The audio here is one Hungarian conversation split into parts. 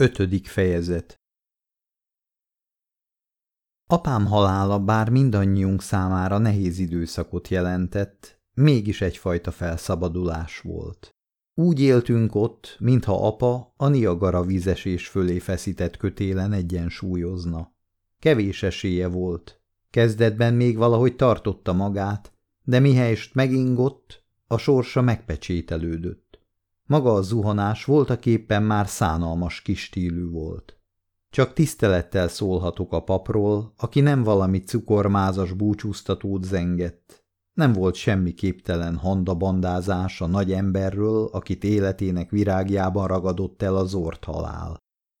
Ötödik fejezet Apám halála bár mindannyiunk számára nehéz időszakot jelentett, mégis egyfajta felszabadulás volt. Úgy éltünk ott, mintha apa a Niagara vízesés fölé feszített kötélen egyensúlyozna. Kevés esélye volt. Kezdetben még valahogy tartotta magát, de mihelyest megingott, a sorsa megpecsételődött. Maga a zuhanás voltaképpen már szánalmas kis stílű volt. Csak tisztelettel szólhatok a papról, aki nem valami cukormázas búcsúztatót zengett. Nem volt semmi képtelen handabandázás a nagy emberről, akit életének virágjában ragadott el az ort halál.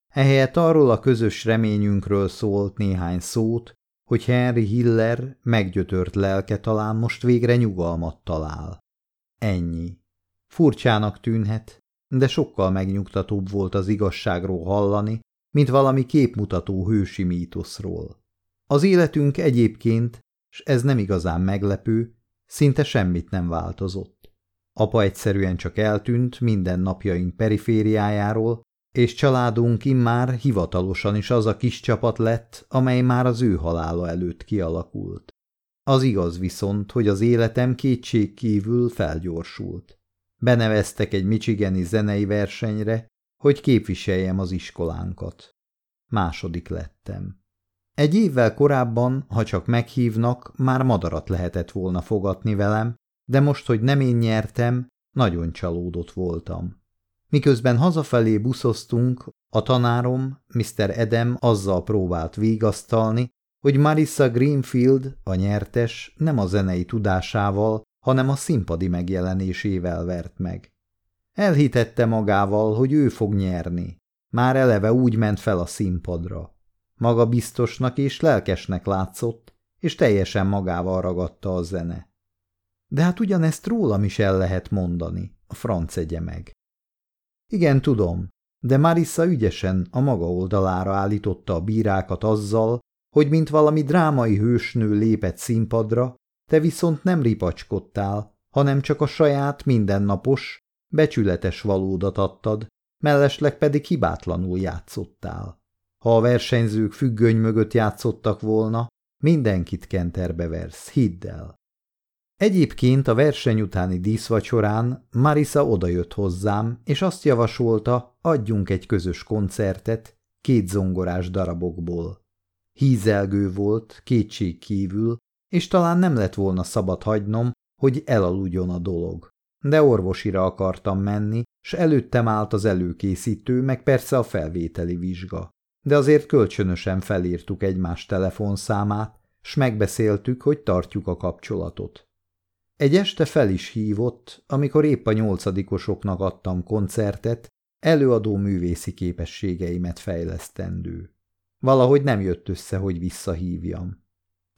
Ehelyett arról a közös reményünkről szólt néhány szót, hogy Henry Hiller meggyötört lelke talán most végre nyugalmat talál. Ennyi. Furcsának tűnhet, de sokkal megnyugtatóbb volt az igazságról hallani, mint valami képmutató hősi mítoszról. Az életünk egyébként, s ez nem igazán meglepő, szinte semmit nem változott. Apa egyszerűen csak eltűnt minden napjaink perifériájáról, és családunk immár hivatalosan is az a kis csapat lett, amely már az ő halála előtt kialakult. Az igaz viszont, hogy az életem kétség felgyorsult. Beneveztek egy michigani zenei versenyre, hogy képviseljem az iskolánkat. Második lettem. Egy évvel korábban, ha csak meghívnak, már madarat lehetett volna fogatni velem, de most, hogy nem én nyertem, nagyon csalódott voltam. Miközben hazafelé buszoztunk, a tanárom, Mr. Edem azzal próbált vigasztalni, hogy Marissa Greenfield, a nyertes, nem a zenei tudásával, hanem a színpadi megjelenésével vert meg. Elhitette magával, hogy ő fog nyerni. Már eleve úgy ment fel a színpadra. Maga biztosnak és lelkesnek látszott, és teljesen magával ragadta a zene. De hát ugyanezt rólam is el lehet mondani, a franc egye meg. Igen, tudom, de Marissa ügyesen a maga oldalára állította a bírákat azzal, hogy mint valami drámai hősnő lépett színpadra, te viszont nem ripacskodtál, hanem csak a saját mindennapos, becsületes valódat adtad, mellesleg pedig hibátlanul játszottál. Ha a versenyzők függöny mögött játszottak volna, mindenkit kenterbe versz, hidd el. Egyébként a verseny utáni díszvacsorán Marisa odajött hozzám, és azt javasolta, adjunk egy közös koncertet két zongorás darabokból. Hízelgő volt, kétség kívül, és talán nem lett volna szabad hagynom, hogy elaludjon a dolog. De orvosira akartam menni, s előttem állt az előkészítő, meg persze a felvételi vizsga. De azért kölcsönösen felírtuk egymás telefonszámát, s megbeszéltük, hogy tartjuk a kapcsolatot. Egy este fel is hívott, amikor épp a nyolcadikosoknak adtam koncertet, előadó művészi képességeimet fejlesztendő. Valahogy nem jött össze, hogy visszahívjam.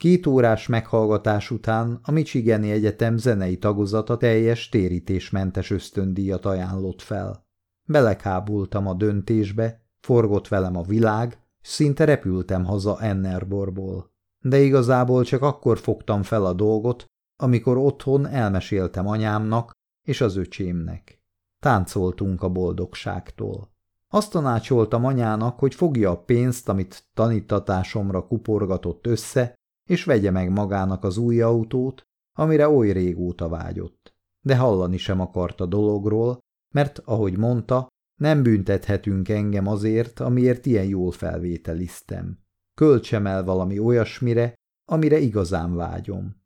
Két órás meghallgatás után a Michigani Egyetem zenei tagozata teljes térítésmentes ösztöndíjat ajánlott fel. Belekábultam a döntésbe, forgott velem a világ, szinte repültem haza Ennerborból. De igazából csak akkor fogtam fel a dolgot, amikor otthon elmeséltem anyámnak és az öcsémnek. Táncoltunk a boldogságtól. Azt tanácsoltam anyának, hogy fogja a pénzt, amit tanítatásomra kuporgatott össze, és vegye meg magának az új autót, amire oly régóta vágyott. De hallani sem akart a dologról, mert, ahogy mondta, nem büntethetünk engem azért, amiért ilyen jól felvételiztem. Költsem el valami olyasmire, amire igazán vágyom.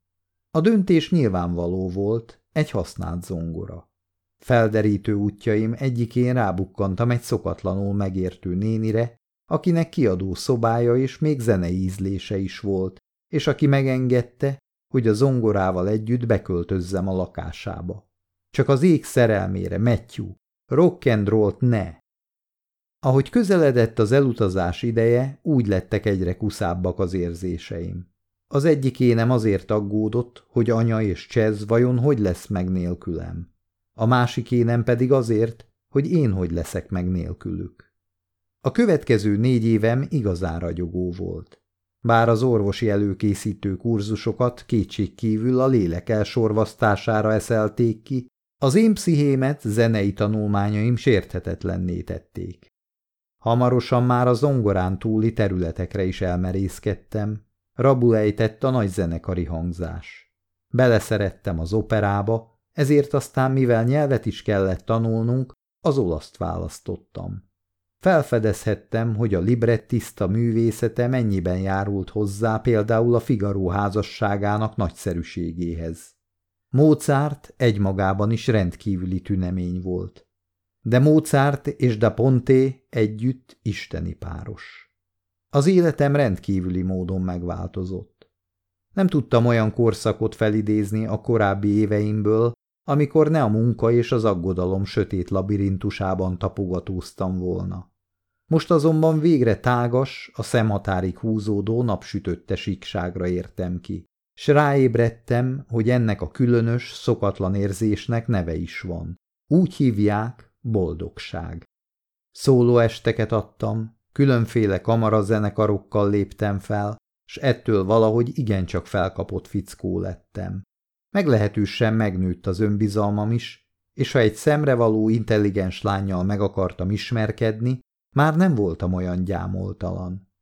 A döntés nyilvánvaló volt, egy használt zongora. Felderítő útjaim egyikén rábukkantam egy szokatlanul megértő nénire, akinek kiadó szobája és még zenei ízlése is volt, és aki megengedte, hogy a zongorával együtt beköltözzem a lakásába. Csak az ég szerelmére, Matthew, rock and roll ne! Ahogy közeledett az elutazás ideje, úgy lettek egyre kuszábbak az érzéseim. Az egyik énem azért aggódott, hogy anya és Csez vajon hogy lesz meg nélkülem. A másik énem pedig azért, hogy én hogy leszek meg nélkülük. A következő négy évem igazán ragyogó volt. Bár az orvosi előkészítő kurzusokat kétségkívül a lélek elsorvasztására eszelték ki, az én pszichémet zenei tanulmányaim sérthetetlenné tették. Hamarosan már a zongorán túli területekre is elmerészkedtem, rabul ejtett a nagy zenekari hangzás. Beleszerettem az operába, ezért aztán, mivel nyelvet is kellett tanulnunk, az olaszt választottam. Felfedezhettem, hogy a librettista művészete mennyiben járult hozzá például a Figaro házasságának nagyszerűségéhez. Mozart egymagában is rendkívüli tünemény volt. De Mozart és Da Ponte együtt isteni páros. Az életem rendkívüli módon megváltozott. Nem tudtam olyan korszakot felidézni a korábbi éveimből, amikor ne a munka és az aggodalom sötét labirintusában tapogatóztam volna. Most azonban végre tágas, a szemhatárig húzódó napsütötte síkságra értem ki, s ráébredtem, hogy ennek a különös, szokatlan érzésnek neve is van. Úgy hívják boldogság. Szóló esteket adtam, különféle kamarazenekarokkal léptem fel, s ettől valahogy igencsak felkapott fickó lettem. Meglehetősen megnőtt az önbizalmam is, és ha egy szemrevaló intelligens lányjal meg akartam ismerkedni, már nem voltam olyan gyámoltalan.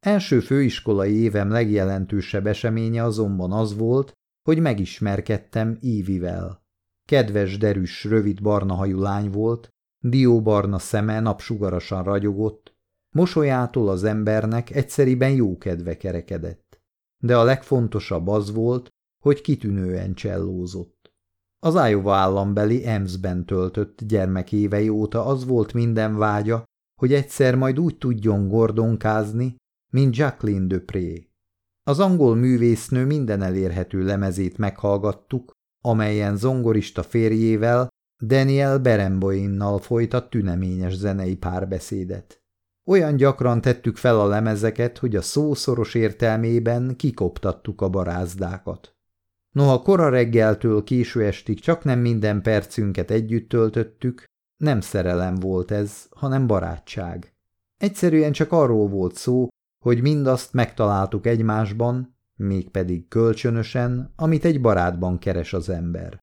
Első főiskolai évem legjelentősebb eseménye azonban az volt, hogy megismerkedtem Ívivel. Kedves, derűs, rövid barna hajú lány volt, dióbarna szeme napsugarasan ragyogott, mosolyától az embernek egyszeriben jó kedve kerekedett. De a legfontosabb az volt, hogy kitűnően csellózott. Az Iowa állambeli Emsben töltött gyermekévei óta az volt minden vágya, hogy egyszer majd úgy tudjon gordonkázni, mint Jacqueline Dupré. Az angol művésznő minden elérhető lemezét meghallgattuk, amelyen zongorista férjével, Daniel Beremboinnal folytat tüneményes zenei párbeszédet. Olyan gyakran tettük fel a lemezeket, hogy a szószoros értelmében kikoptattuk a barázdákat. Noha kora reggeltől késő estig csak nem minden percünket együtt töltöttük, nem szerelem volt ez, hanem barátság. Egyszerűen csak arról volt szó, hogy mindazt megtaláltuk egymásban, mégpedig kölcsönösen, amit egy barátban keres az ember.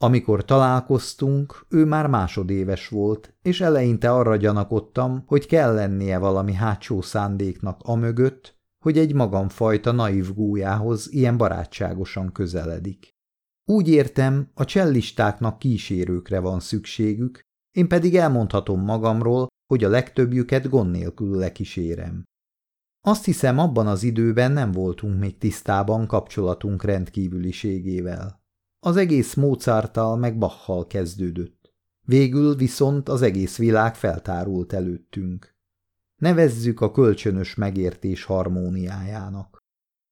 Amikor találkoztunk, ő már másodéves volt, és eleinte arra gyanakodtam, hogy kell lennie valami hátsó szándéknak amögött, hogy egy magamfajta naív gújához ilyen barátságosan közeledik. Úgy értem, a csellistáknak kísérőkre van szükségük, én pedig elmondhatom magamról, hogy a legtöbbjüket gond nélkül lekísérem. Azt hiszem, abban az időben nem voltunk még tisztában kapcsolatunk rendkívüliségével. Az egész Mozarttal meg Bachal kezdődött. Végül viszont az egész világ feltárult előttünk. Nevezzük a kölcsönös megértés harmóniájának.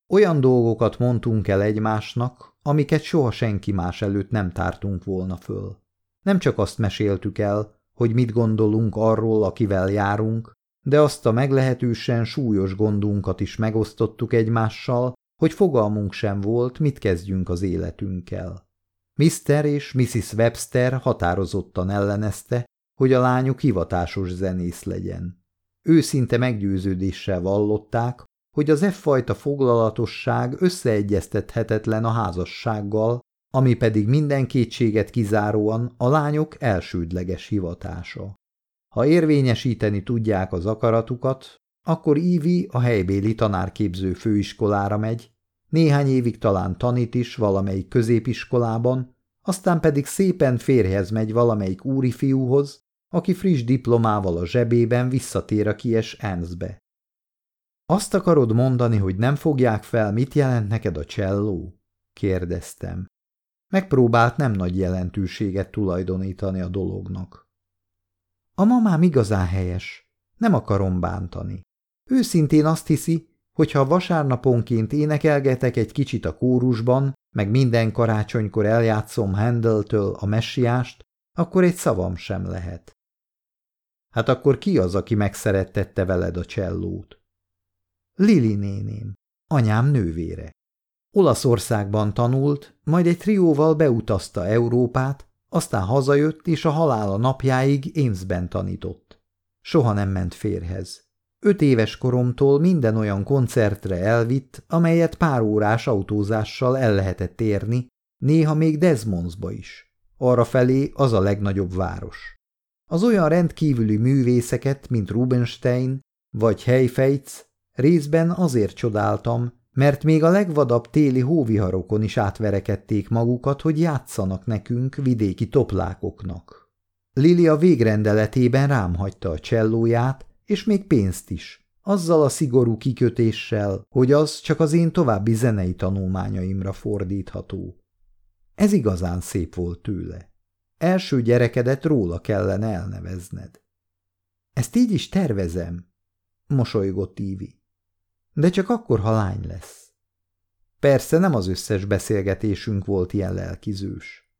Olyan dolgokat mondtunk el egymásnak, amiket soha senki más előtt nem tártunk volna föl. Nem csak azt meséltük el, hogy mit gondolunk arról, akivel járunk, de azt a meglehetősen súlyos gondunkat is megosztottuk egymással, hogy fogalmunk sem volt, mit kezdjünk az életünkkel. Mr. és Mrs. Webster határozottan ellenezte, hogy a lányuk hivatásos zenész legyen. Őszinte meggyőződéssel vallották, hogy az e-fajta foglalatosság összeegyeztethetetlen a házassággal, ami pedig minden kétséget kizáróan a lányok elsődleges hivatása. Ha érvényesíteni tudják az akaratukat, akkor Ívi a helybéli tanárképző főiskolára megy, néhány évig talán tanít is valamelyik középiskolában, aztán pedig szépen férhez megy valamelyik úri fiúhoz, aki friss diplomával a zsebében visszatér a kies Ernstbe. Azt akarod mondani, hogy nem fogják fel, mit jelent neked a cselló? kérdeztem. Megpróbált nem nagy jelentőséget tulajdonítani a dolognak. A mamám igazán helyes. Nem akarom bántani. Őszintén azt hiszi, hogy ha vasárnaponként énekelgetek egy kicsit a kórusban, meg minden karácsonykor eljátszom Handeltől a messiást, akkor egy szavam sem lehet. Hát akkor ki az, aki megszerettette veled a csellót? Lili néném, anyám nővére. Olaszországban tanult, majd egy trióval beutazta Európát, aztán hazajött, és a halála napjáig Émszben tanított. Soha nem ment férhez. Öt éves koromtól minden olyan koncertre elvitt, amelyet pár órás autózással el lehetett érni, néha még Desmondsba is. Arra felé az a legnagyobb város. Az olyan rendkívüli művészeket, mint Rubenstein vagy Heifetz, részben azért csodáltam, mert még a legvadabb téli hóviharokon is átverekedték magukat, hogy játszanak nekünk vidéki toplákoknak. Lilia végrendeletében rám hagyta a csellóját, és még pénzt is, azzal a szigorú kikötéssel, hogy az csak az én további zenei tanulmányaimra fordítható. Ez igazán szép volt tőle. Első gyerekedet róla kellene elnevezned. Ezt így is tervezem, mosolygott Ívi. De csak akkor, ha lány lesz. Persze nem az összes beszélgetésünk volt ilyen lelkizős.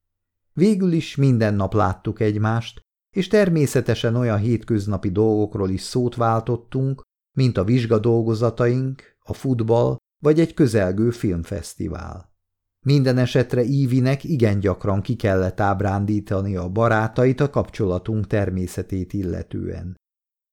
Végül is minden nap láttuk egymást, és természetesen olyan hétköznapi dolgokról is szót váltottunk, mint a vizsgadolgozataink, a futball vagy egy közelgő filmfesztivál. Minden esetre Ívinek igen gyakran ki kellett ábrándítani a barátait a kapcsolatunk természetét illetően.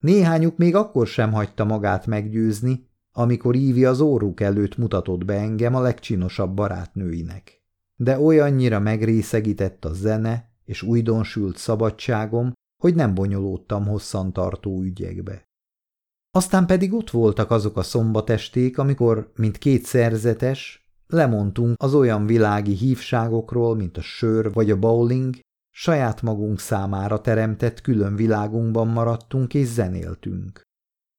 Néhányuk még akkor sem hagyta magát meggyőzni, amikor Ívi az óruk előtt mutatott be engem a legcsinosabb barátnőinek. De olyannyira megrészegített a zene és újdonsült szabadságom, hogy nem bonyolódtam hosszantartó ügyekbe. Aztán pedig ott voltak azok a szombatesték, amikor, mint két szerzetes, lemondtunk az olyan világi hívságokról, mint a sör vagy a bowling, saját magunk számára teremtett külön világunkban maradtunk és zenéltünk.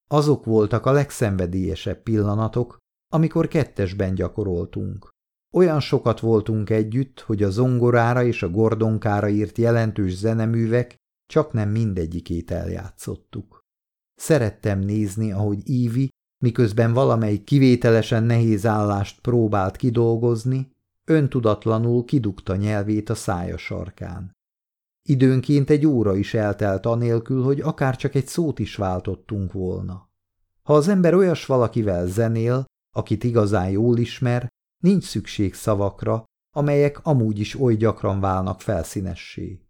Azok voltak a legszenvedélyesebb pillanatok, amikor kettesben gyakoroltunk. Olyan sokat voltunk együtt, hogy a zongorára és a gordonkára írt jelentős zeneművek csak nem mindegyikét eljátszottuk. Szerettem nézni, ahogy Ívi, miközben valamelyik kivételesen nehéz állást próbált kidolgozni, öntudatlanul kidugta nyelvét a szája sarkán. Időnként egy óra is eltelt anélkül, hogy akár csak egy szót is váltottunk volna. Ha az ember olyas valakivel zenél, akit igazán jól ismer, nincs szükség szavakra, amelyek amúgy is oly gyakran válnak felszínessé.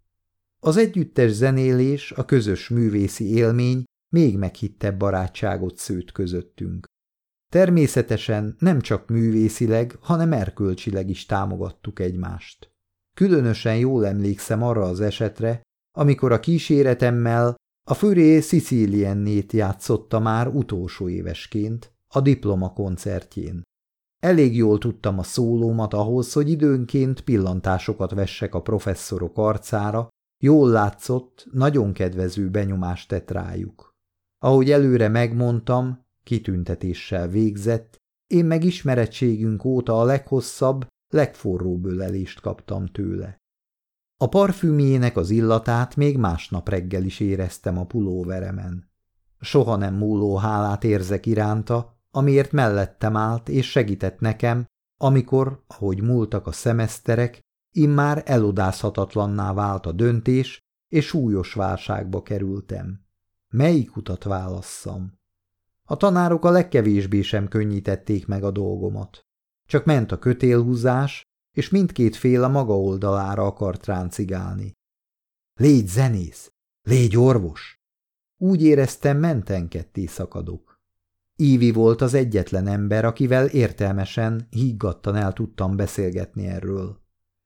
Az együttes zenélés, a közös művészi élmény még meghittebb barátságot szőtt közöttünk. Természetesen nem csak művészileg, hanem erkölcsileg is támogattuk egymást. Különösen jól emlékszem arra az esetre, amikor a kíséretemmel a Füré Siciliennét játszotta már utolsó évesként, a diploma koncertjén. Elég jól tudtam a szólómat ahhoz, hogy időnként pillantásokat vessek a professzorok arcára, jól látszott, nagyon kedvező benyomást tett rájuk. Ahogy előre megmondtam, kitüntetéssel végzett, én meg ismerettségünk óta a leghosszabb, legforróbb ölelést kaptam tőle. A parfümjének az illatát még másnap reggel is éreztem a pulóveremen. Soha nem múló hálát érzek iránta, amiért mellettem állt és segített nekem, amikor, ahogy múltak a szemeszterek, immár elodázhatatlanná vált a döntés, és súlyos válságba kerültem. Melyik utat válasszam? A tanárok a legkevésbé sem könnyítették meg a dolgomat. Csak ment a kötélhúzás, és mindkét fél a maga oldalára akart ráncigálni. Légy zenész! Légy orvos! Úgy éreztem, mentenketté szakadok. Ívi volt az egyetlen ember, akivel értelmesen, higgadtan el tudtam beszélgetni erről.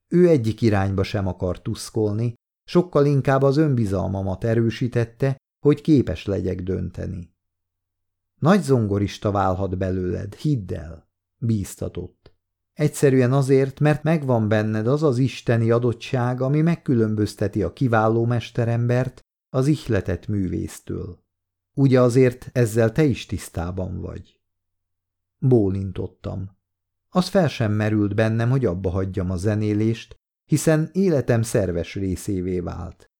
Ő egyik irányba sem akart tuszkolni, sokkal inkább az önbizalmamat erősítette, hogy képes legyek dönteni. Nagy zongorista válhat belőled, hidd el, bíztatott. Egyszerűen azért, mert megvan benned az az isteni adottság, ami megkülönbözteti a kiváló mesterembert az ihletett művésztől. Ugye azért ezzel te is tisztában vagy? Bólintottam. Az fel sem merült bennem, hogy abba hagyjam a zenélést, hiszen életem szerves részévé vált.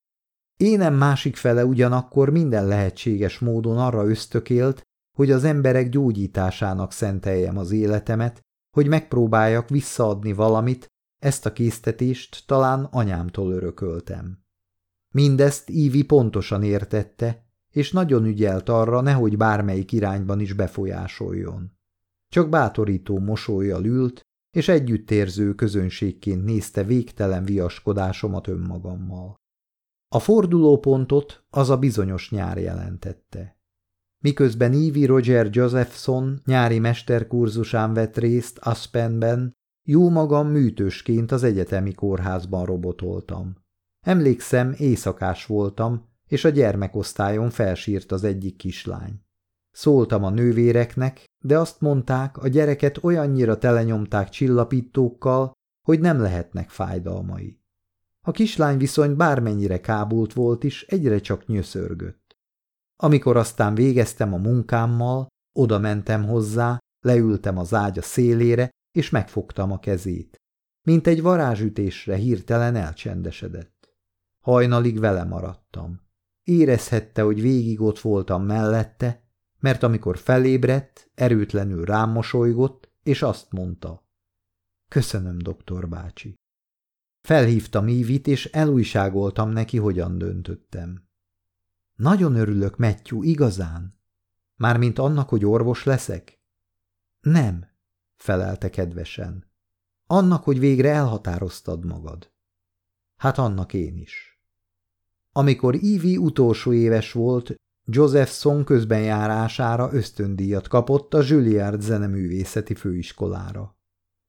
Énem másik fele ugyanakkor minden lehetséges módon arra ösztökélt, hogy az emberek gyógyításának szenteljem az életemet, hogy megpróbáljak visszaadni valamit, ezt a késztetést talán anyámtól örököltem. Mindezt Ívi pontosan értette, és nagyon ügyelt arra, nehogy bármelyik irányban is befolyásoljon. Csak bátorító mosolyjal ült, és együttérző közönségként nézte végtelen viaskodásomat önmagammal. A fordulópontot az a bizonyos nyár jelentette. Miközben Ivy Roger Josephson nyári mesterkurzusán vett részt Aspenben, jó magam műtősként az egyetemi kórházban robotoltam. Emlékszem, éjszakás voltam, és a gyermekosztályon felsírt az egyik kislány. Szóltam a nővéreknek, de azt mondták, a gyereket olyannyira telenyomták csillapítókkal, hogy nem lehetnek fájdalmai. A kislány viszony bármennyire kábult volt is, egyre csak nyöszörgött. Amikor aztán végeztem a munkámmal, oda mentem hozzá, leültem az ágya szélére, és megfogtam a kezét. Mint egy varázsütésre hirtelen elcsendesedett. Hajnalig vele maradtam. Érezhette, hogy végig ott voltam mellette, mert amikor felébredt, erőtlenül rám mosolygott, és azt mondta. Köszönöm, doktor bácsi. Felhívtam Ívit, és elújságoltam neki, hogyan döntöttem. Nagyon örülök, Matthew, igazán. Mármint annak, hogy orvos leszek? Nem, felelte kedvesen. Annak, hogy végre elhatároztad magad. Hát annak én is. Amikor Ivy utolsó éves volt, Josephson közbenjárására ösztöndíjat kapott a Juilliard zeneművészeti főiskolára.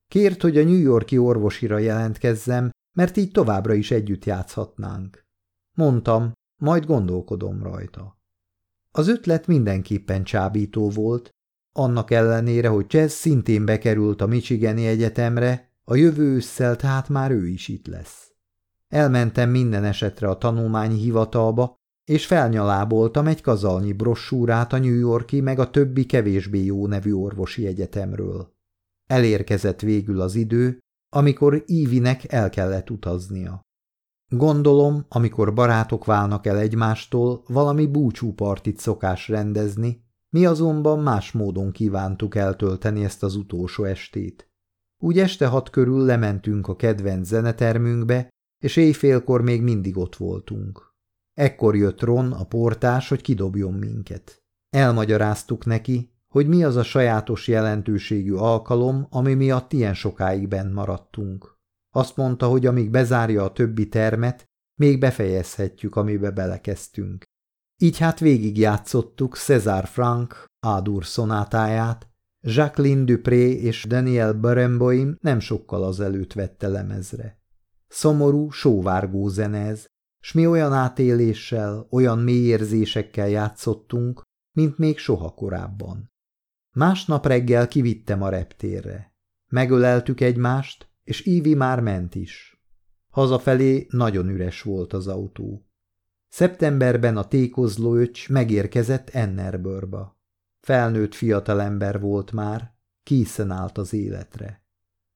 Kért, hogy a New Yorki orvosira jelentkezzem, mert így továbbra is együtt játszhatnánk. Mondtam, majd gondolkodom rajta. Az ötlet mindenképpen csábító volt, annak ellenére, hogy Chess szintén bekerült a Michigani Egyetemre, a jövő ősszel tehát már ő is itt lesz. Elmentem minden esetre a tanulmányi hivatalba, és felnyaláboltam egy kazalnyi brossúrát a New Yorki meg a többi kevésbé jó nevű orvosi egyetemről. Elérkezett végül az idő, amikor Ívinek el kellett utaznia. Gondolom, amikor barátok válnak el egymástól, valami búcsúpartit szokás rendezni, mi azonban más módon kívántuk eltölteni ezt az utolsó estét. Úgy este hat körül lementünk a kedvenc zenetermünkbe, és éjfélkor még mindig ott voltunk. Ekkor jött Ron, a portás, hogy kidobjon minket. Elmagyaráztuk neki, hogy mi az a sajátos jelentőségű alkalom, ami miatt ilyen sokáig bent maradtunk. Azt mondta, hogy amíg bezárja a többi termet, még befejezhetjük, amibe belekezdtünk. Így hát végigjátszottuk César Frank Ádur szonátáját, Jacqueline Dupré és Daniel Barenboim nem sokkal azelőtt vette lemezre. Szomorú, sóvárgó zenez, s mi olyan átéléssel, olyan mély érzésekkel játszottunk, mint még soha korábban. Másnap reggel kivittem a reptérre. Megöleltük egymást, és Ívi már ment is. Hazafelé nagyon üres volt az autó. Szeptemberben a tékozló öcs megérkezett Ennerbörba. Felnőtt fiatalember volt már, készen állt az életre.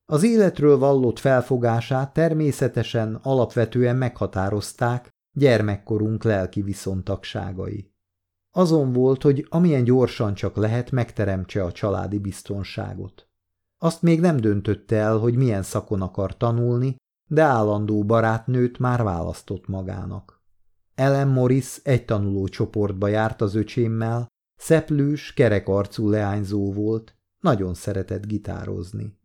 Az életről vallott felfogását természetesen alapvetően meghatározták gyermekkorunk lelki viszontagságai. Azon volt, hogy amilyen gyorsan csak lehet megteremtse a családi biztonságot. Azt még nem döntötte el, hogy milyen szakon akar tanulni, de állandó barátnőt már választott magának. Ellen Morris egy tanuló csoportba járt az öcsémmel, szeplős, kerekarcú leányzó volt, nagyon szeretett gitározni.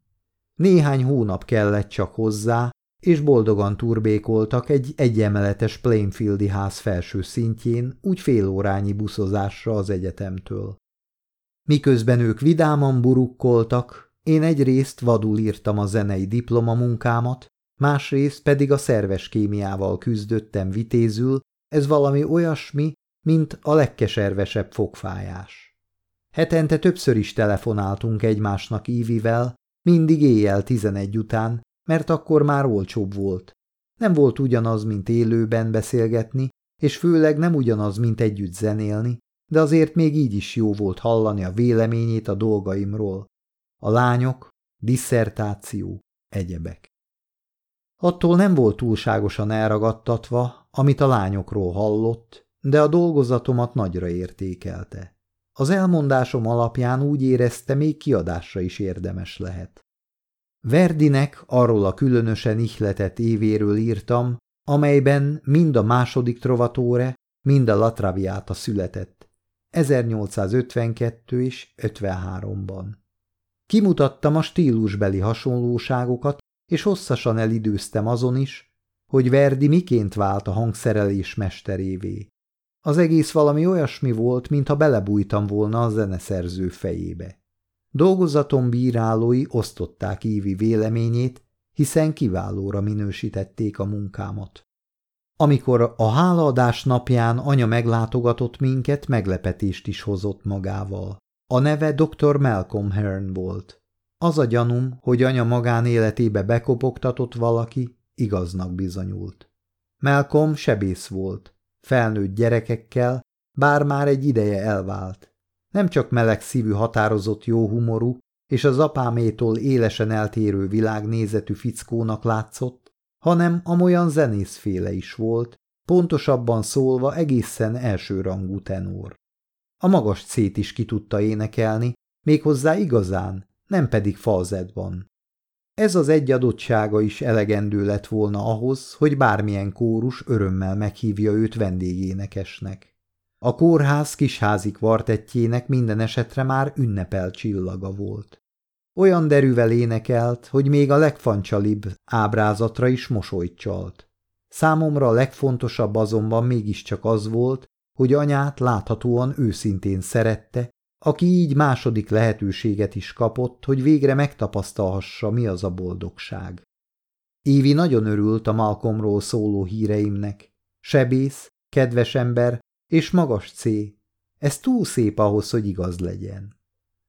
Néhány hónap kellett csak hozzá, és boldogan turbékoltak egy egyemeletes Plainfieldi ház felső szintjén, úgy fél órányi buszozásra az egyetemtől. Miközben ők vidáman burukkoltak, én egyrészt vadul írtam a zenei diplomamunkámat, másrészt pedig a szerves kémiával küzdöttem vitézül, ez valami olyasmi, mint a legkeservesebb fogfájás. Hetente többször is telefonáltunk egymásnak Ívivel, mindig éjjel tizenegy után, mert akkor már olcsóbb volt. Nem volt ugyanaz, mint élőben beszélgetni, és főleg nem ugyanaz, mint együtt zenélni, de azért még így is jó volt hallani a véleményét a dolgaimról. A lányok, disszertáció, egyebek. Attól nem volt túlságosan elragadtatva, amit a lányokról hallott, de a dolgozatomat nagyra értékelte. Az elmondásom alapján úgy érezte, még kiadásra is érdemes lehet. Verdinek arról a különösen ihletett évéről írtam, amelyben mind a második trovatóre, mind a Latraviáta született, 1852 és 53-ban. Kimutattam a stílusbeli hasonlóságokat, és hosszasan elidőztem azon is, hogy Verdi miként vált a hangszerelés mesterévé. Az egész valami olyasmi volt, mintha belebújtam volna a zeneszerző fejébe. Dolgozatom bírálói osztották Ívi véleményét, hiszen kiválóra minősítették a munkámat. Amikor a hálaadás napján anya meglátogatott minket, meglepetést is hozott magával. A neve dr. Malcolm Hearn volt. Az a gyanúm, hogy anya magánéletébe bekopogtatott valaki, igaznak bizonyult. Malcolm sebész volt, felnőtt gyerekekkel, bár már egy ideje elvált. Nem csak meleg szívű határozott jó humorú, és az apámétól élesen eltérő világnézetű fickónak látszott, hanem amolyan zenészféle is volt, pontosabban szólva egészen elsőrangú tenor. A magas cét is ki tudta énekelni, méghozzá igazán, nem pedig falzetban. Ez az egy adottsága is elegendő lett volna ahhoz, hogy bármilyen kórus örömmel meghívja őt vendégénekesnek. A kórház kisházi kvartettjének minden esetre már ünnepel csillaga volt. Olyan derűvel énekelt, hogy még a legfancsalibb ábrázatra is mosolyt csalt. Számomra a legfontosabb azonban mégiscsak az volt, hogy anyát láthatóan őszintén szerette, aki így második lehetőséget is kapott, hogy végre megtapasztalhassa, mi az a boldogság. Évi nagyon örült a Malcolmról szóló híreimnek. Sebész, kedves ember és magas cé. Ez túl szép ahhoz, hogy igaz legyen.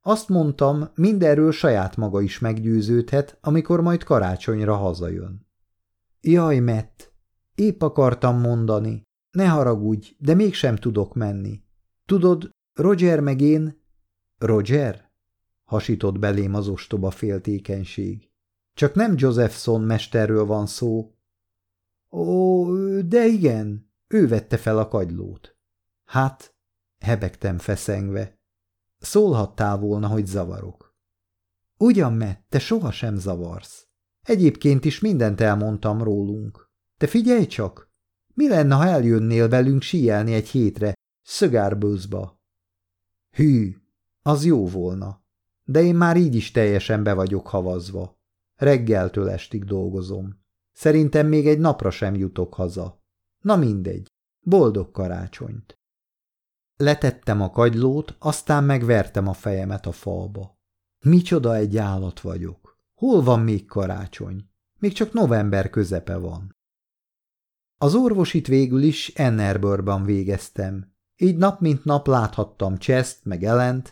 Azt mondtam, mindenről saját maga is meggyőződhet, amikor majd karácsonyra hazajön. Jaj, Matt, épp akartam mondani, ne haragudj, de mégsem tudok menni. Tudod, Roger meg én... Roger? Hasított belém az ostoba féltékenység. Csak nem Josephson mesterről van szó. Ó, de igen, ő vette fel a kagylót. Hát, hebegtem feszengve. Szólhattál volna, hogy zavarok. Ugyan, Matt, te sohasem zavarsz. Egyébként is mindent elmondtam rólunk. Te figyelj csak! Mi lenne, ha eljönnél velünk síelni egy hétre, Szögárbőzba? Hű, az jó volna. De én már így is teljesen be vagyok havazva. Reggeltől estig dolgozom. Szerintem még egy napra sem jutok haza. Na mindegy. Boldog karácsonyt. Letettem a kagylót, aztán megvertem a fejemet a falba. Micsoda egy állat vagyok. Hol van még karácsony? Még csak november közepe van. Az orvosit végül is Ennerbörban végeztem. Így nap mint nap láthattam Chest meg Ellent,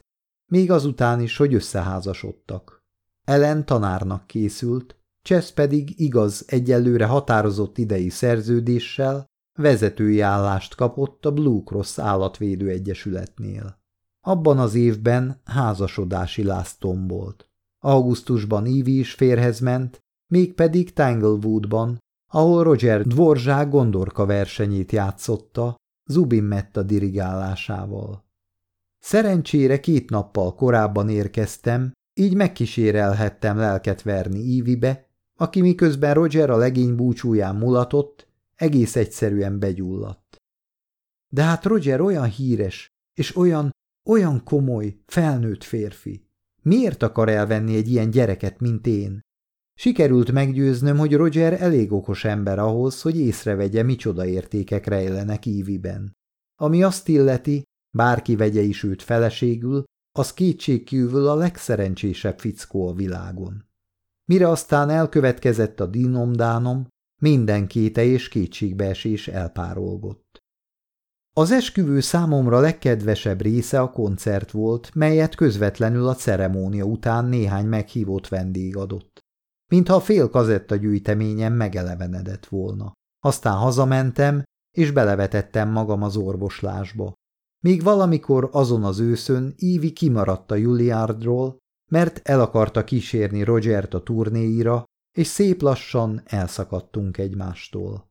még azután is, hogy összeházasodtak. Ellen tanárnak készült, Chess pedig igaz egyelőre határozott idei szerződéssel vezetői állást kapott a Blue Cross állatvédő egyesületnél. Abban az évben házasodási láz tombolt. Augusztusban Ivy is férhez ment, mégpedig Tanglewoodban, ahol Roger Dvorzsák gondorka versenyét játszotta, Zubin Metta dirigálásával. Szerencsére két nappal korábban érkeztem, így megkísérelhettem lelket verni Ívibe, aki miközben Roger a legény búcsúján mulatott, egész egyszerűen begyulladt. De hát Roger olyan híres, és olyan, olyan komoly, felnőtt férfi. Miért akar elvenni egy ilyen gyereket, mint én? Sikerült meggyőznöm, hogy Roger elég okos ember ahhoz, hogy észrevegye, micsoda értékek rejlenek Íviben. Ami azt illeti, bárki vegye is őt feleségül, az kétségkívül a legszerencsésebb fickó a világon. Mire aztán elkövetkezett a dinomdánom, minden kéte és kétségbeesés elpárolgott. Az esküvő számomra legkedvesebb része a koncert volt, melyet közvetlenül a ceremónia után néhány meghívott vendég adott. Mintha a fél kazetta gyűjteményem megelevenedett volna. Aztán hazamentem, és belevetettem magam az orvoslásba. Míg valamikor azon az őszön Ívi kimaradt a Juilliardról, mert el akarta kísérni Rogert a turnéira, és szép lassan elszakadtunk egymástól.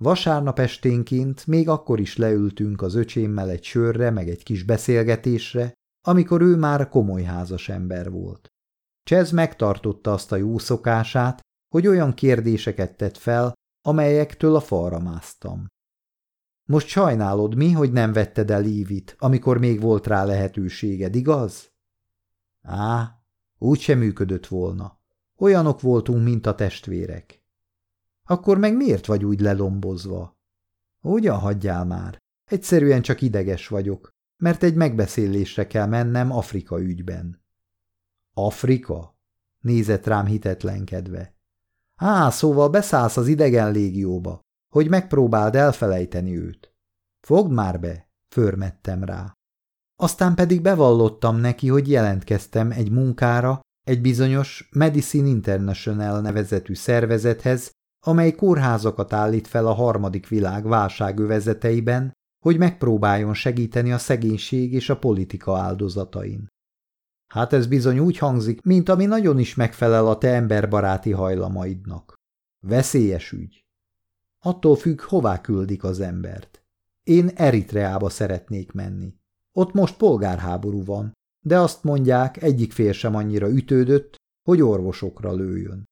Vasárnap esténként még akkor is leültünk az öcsémmel egy sörre meg egy kis beszélgetésre, amikor ő már komoly házas ember volt. Csez megtartotta azt a jó szokását, hogy olyan kérdéseket tett fel, amelyektől a falra másztam. Most sajnálod mi, hogy nem vetted el Lívit, amikor még volt rá lehetőséged, igaz? Á, úgy sem működött volna. Olyanok voltunk, mint a testvérek. Akkor meg miért vagy úgy lelombozva? Ugyan hagyjál már. Egyszerűen csak ideges vagyok, mert egy megbeszélésre kell mennem Afrika ügyben. Afrika? Nézett rám hitetlenkedve. Á, szóval beszállsz az idegen légióba. hogy megpróbáld elfelejteni őt. Fogd már be, förmettem rá. Aztán pedig bevallottam neki, hogy jelentkeztem egy munkára egy bizonyos Medicine International nevezetű szervezethez, amely kórházakat állít fel a harmadik világ válságövezeteiben, hogy megpróbáljon segíteni a szegénység és a politika áldozatain. Hát ez bizony úgy hangzik, mint ami nagyon is megfelel a te emberbaráti hajlamaidnak. Veszélyes ügy. Attól függ, hová küldik az embert. Én Eritreába szeretnék menni. Ott most polgárháború van, de azt mondják, egyik fél sem annyira ütődött, hogy orvosokra lőjön.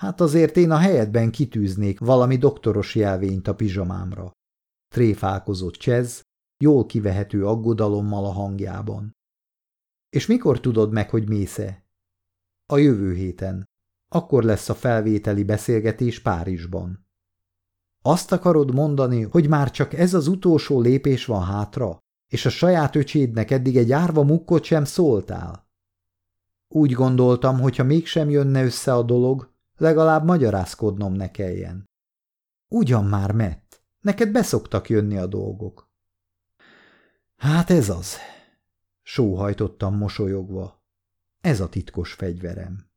Hát azért én a helyedben kitűznék valami doktoros jelvényt a pizsamámra. Tréfálkozott Csez, jól kivehető aggodalommal a hangjában. És mikor tudod meg, hogy mésze? A jövő héten. Akkor lesz a felvételi beszélgetés Párizsban. Azt akarod mondani, hogy már csak ez az utolsó lépés van hátra, és a saját öcsédnek eddig egy árva mukkot sem szóltál? Úgy gondoltam, hogy ha mégsem jönne össze a dolog, legalább magyarázkodnom ne kelljen. Ugyan már, Mett, neked beszoktak jönni a dolgok. Hát ez az, sóhajtottam mosolyogva. Ez a titkos fegyverem.